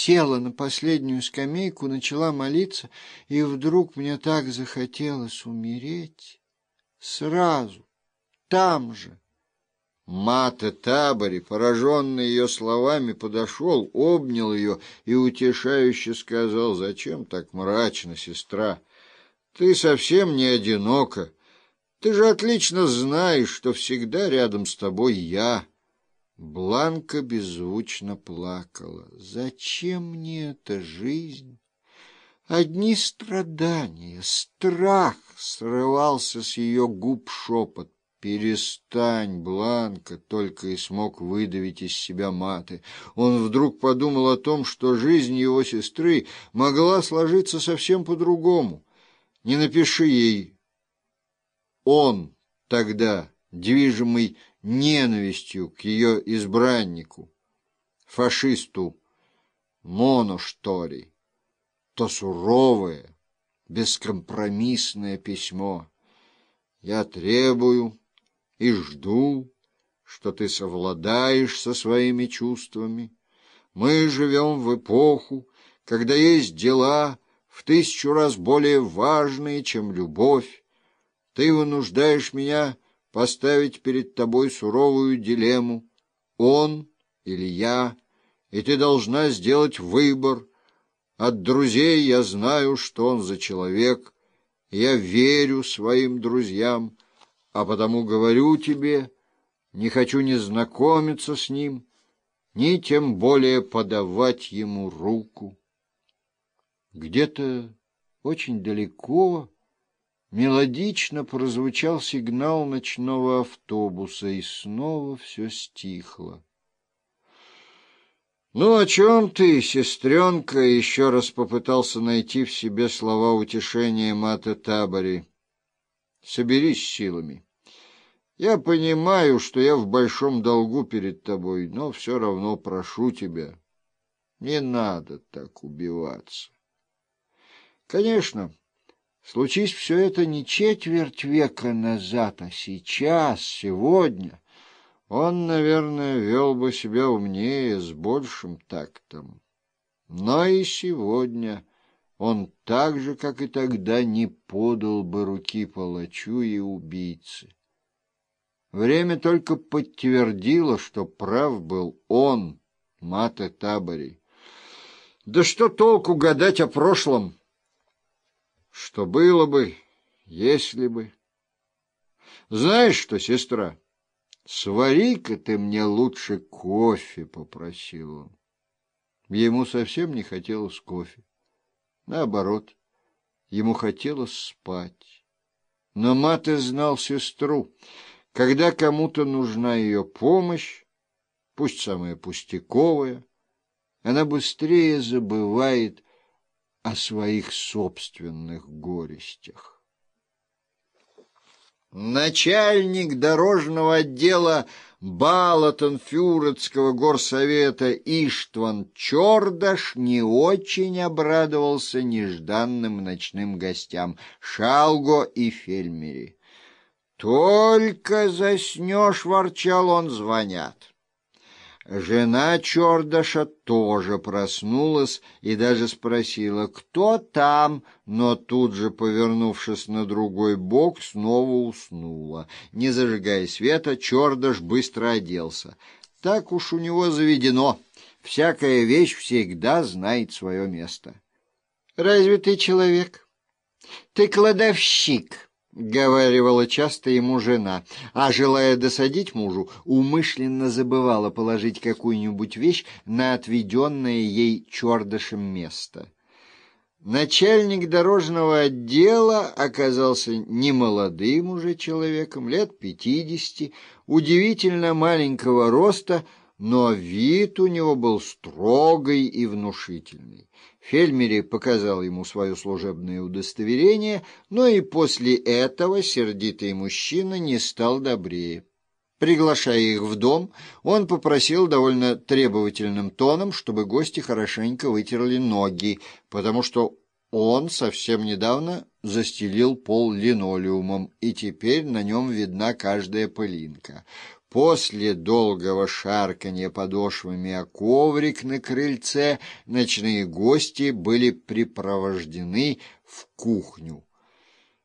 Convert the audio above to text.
села на последнюю скамейку, начала молиться, и вдруг мне так захотелось умереть. Сразу, там же. Мата Табори, пораженный ее словами, подошел, обнял ее и утешающе сказал, «Зачем так мрачно, сестра? Ты совсем не одинока. Ты же отлично знаешь, что всегда рядом с тобой я». Бланка беззвучно плакала. «Зачем мне эта жизнь?» Одни страдания, страх срывался с ее губ шепот. «Перестань, Бланка!» — только и смог выдавить из себя маты. Он вдруг подумал о том, что жизнь его сестры могла сложиться совсем по-другому. Не напиши ей «он» тогда, движимый ненавистью к ее избраннику, фашисту Моноштори, то суровое, бескомпромиссное письмо. Я требую и жду, что ты совладаешь со своими чувствами. Мы живем в эпоху, когда есть дела в тысячу раз более важные, чем любовь. Ты вынуждаешь меня поставить перед тобой суровую дилемму «он» или «я», и ты должна сделать выбор. От друзей я знаю, что он за человек, я верю своим друзьям, а потому говорю тебе, не хочу ни знакомиться с ним, ни тем более подавать ему руку. Где-то очень далеко мелодично прозвучал сигнал ночного автобуса, и снова все стихло. «Ну, о чем ты, сестренка?» — еще раз попытался найти в себе слова утешения Мата Табори. Соберись силами. Я понимаю, что я в большом долгу перед тобой, но все равно прошу тебя, не надо так убиваться. Конечно, случись все это не четверть века назад, а сейчас, сегодня, он, наверное, вел бы себя умнее, с большим тактом. Но и сегодня он так же, как и тогда, не подал бы руки палачу и убийце. Время только подтвердило, что прав был он, Мате Табори. Да что толку гадать о прошлом? Что было бы, если бы... Знаешь что, сестра, свари-ка ты мне лучше кофе, — попросил он. Ему совсем не хотелось кофе. Наоборот, ему хотелось спать. Но Мате знал сестру. Когда кому-то нужна ее помощь, пусть самая пустяковая, она быстрее забывает о своих собственных горестях. Начальник дорожного отдела Балатонфюрецкого горсовета Иштван Чордаш не очень обрадовался нежданным ночным гостям Шалго и Фельмери. «Только заснешь, — ворчал он, — звонят». Жена Чордаша тоже проснулась и даже спросила, кто там, но тут же, повернувшись на другой бок, снова уснула. Не зажигая света, Чордаш быстро оделся. Так уж у него заведено. Всякая вещь всегда знает свое место. «Разве ты человек? Ты кладовщик». — говаривала часто ему жена, а, желая досадить мужу, умышленно забывала положить какую-нибудь вещь на отведенное ей чердышем место. Начальник дорожного отдела оказался немолодым уже человеком, лет пятидесяти, удивительно маленького роста, но вид у него был строгий и внушительный. Фельмери показал ему свое служебное удостоверение, но и после этого сердитый мужчина не стал добрее. Приглашая их в дом, он попросил довольно требовательным тоном, чтобы гости хорошенько вытерли ноги, потому что он совсем недавно застелил пол линолеумом, и теперь на нем видна каждая пылинка. После долгого шарканья подошвами о коврик на крыльце ночные гости были припровождены в кухню.